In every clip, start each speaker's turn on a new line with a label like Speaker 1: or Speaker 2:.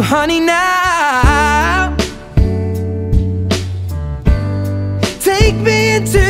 Speaker 1: So, honey, now. Take me into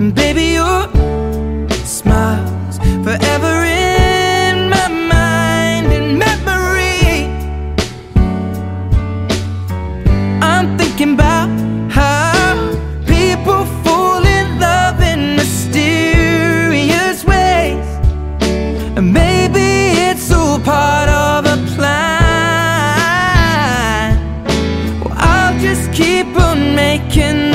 Speaker 1: And Baby, your smiles forever in my mind and memory. I'm thinking about how people fall in love in mysterious ways. And maybe it's all part of a plan. Well, I'll just keep on making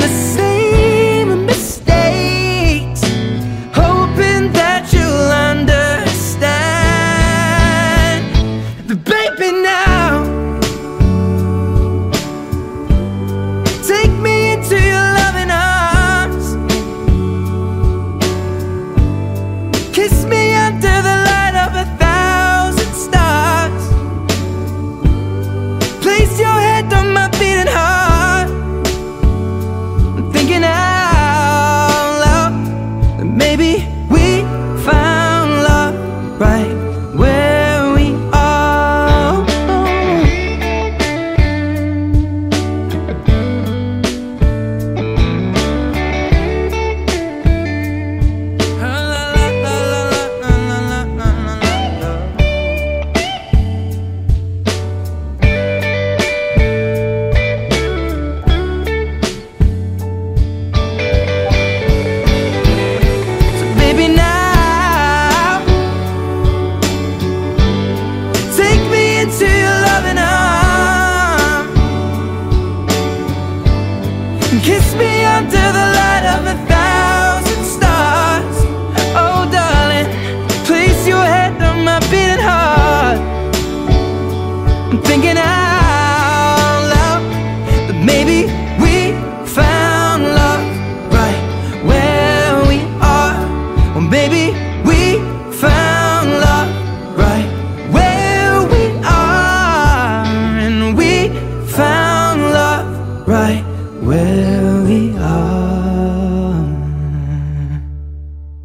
Speaker 1: Kiss me under the light of a thousand stars. Oh darling, place your head on my beating heart. I'm thinking I